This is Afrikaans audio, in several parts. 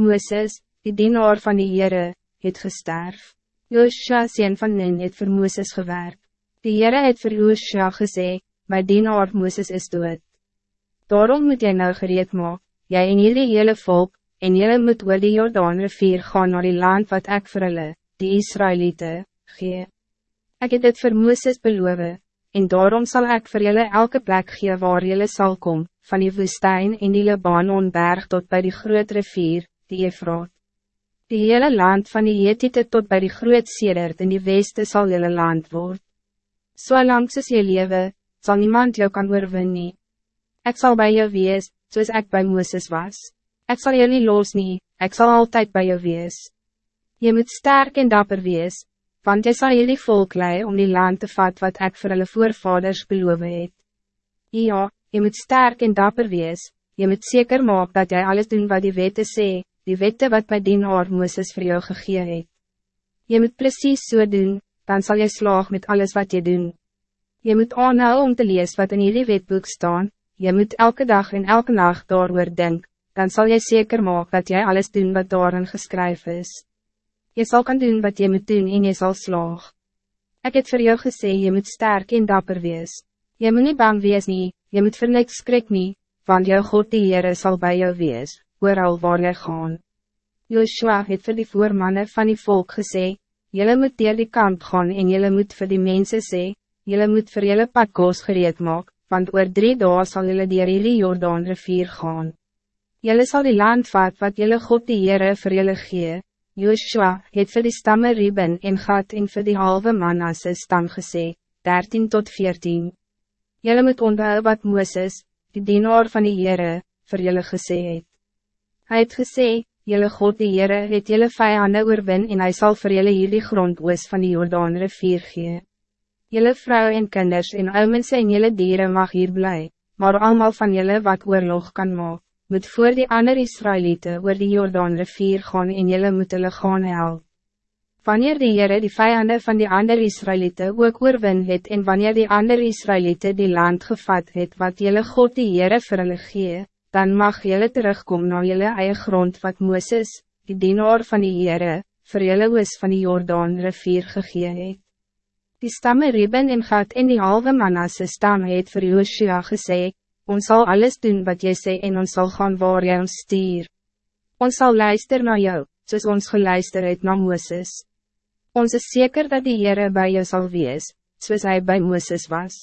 Mooses, die dienaar van die Heere, het gesterf. Joosja sien van Nen het vir Mooses gewerk. Die Heere het vir Joosja gesê, my dienaar Mooses is dood. Daarom moet jy nou gereed maak, jy en jullie hele volk, en jullie moet oor die Jordaan rivier gaan naar die land wat ek vir hulle, die Israëlieten, gee. Ik het dit vir Mooses beloof, en daarom zal ik voor jullie elke plek gee waar jullie zal komen, van die woestijn in die Libanonberg tot bij die groot rivier, die Efraat. Die hele land van die Jetite tot bij die groot Sedert in die weste zal jullie land worden. So lang soos jy lewe, sal niemand jou kan oorwin nie. Ek sal by jou wees, soos ek by Mooses was. Ik zal jullie los nie, ek sal altyd by jou wees. Je moet sterk en dapper wees, want jy sal jullie volk lei om die land te vat wat ik voor hulle voorvaders beloof het. Ja, je moet sterk en dapper wees, je moet zeker maak dat jij alles doen wat die wette sê, die wette wat bij dienaar Mooses voor jou gegee het. Je moet precies so doen, dan zal je slaag met alles wat je doen. Je moet aanhou om te lezen wat in jullie wetboek staan, je moet elke dag en elke nacht daarover denk, dan zal je zeker maken dat jij alles doen wat daarin geschreven is. Je zal kan doen wat je moet doen en je zal slaag. Ik heb voor jou gezegd, je moet sterk en dapper wees. Je moet niet bang wees nie, je moet vir niks skrik nie, want jou God die Heere sal bij jou wees, al waar jy gaan. Joshua het vir die voormanne van die volk gesê, Jylle moet deel die kamp gaan en jylle moet vir die mensen sê, jylle moet vir jylle pakkoos gereed maak, want oor drie dagen sal jylle dier die Jordaan rivier gaan. Jylle sal die land vat wat jylle God die Heere vir jylle gee, Joshua het vir die stamme Reuben en Gad en vir die halve Manasse stam gesê, 13 tot 14. Julle moet onthou wat Mooses, die dienaar van die Heere, vir julle gesê het. Hy het gesê, julle God die Heere het julle vijanden oorwin en hij zal vir julle hierdie grond oos van die Jordaan rivier gee. Julle vrou en kinders en oumense en julle dieren mag hier blij, maar allemaal van julle wat oorlog kan maken moet voor die ander Israëlieten oor die Jordaan rivier gaan en jylle moet hulle gaan help. Wanneer die Heere die vijanden van die ander Israëlieten ook oorwin het en wanneer die ander Israëlieten die land gevat het wat jylle God die Heere vir hulle gee, dan mag jylle terugkom naar jylle eie grond wat Mooses, die dienaar van die Heere, vir jylle oos van die Jordaan rivier gegee het. Die stamme Reuben en Gad en die halve Manasse stam het vir Joshua gesê, ons zal alles doen wat jy sê en ons zal gaan waar jy ons stuur. Ons zal luister naar jou, soos ons geluister het na Mooses. Ons is zeker dat die Heere bij jou zal wees, soos hy bij Mooses was.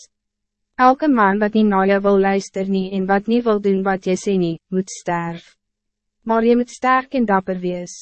Elke man wat niet naar jou wil luister nie en wat niet wil doen wat jy sê nie, moet sterf. Maar je moet sterk en dapper wees.